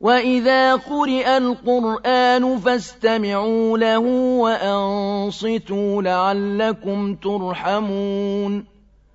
وَإِذَا قُرِئَ الْقُرْآنُ فَاسْتَمِعُوا لَهُ وَأَنصِتُوا لَعَلَّكُمْ تُرْحَمُونَ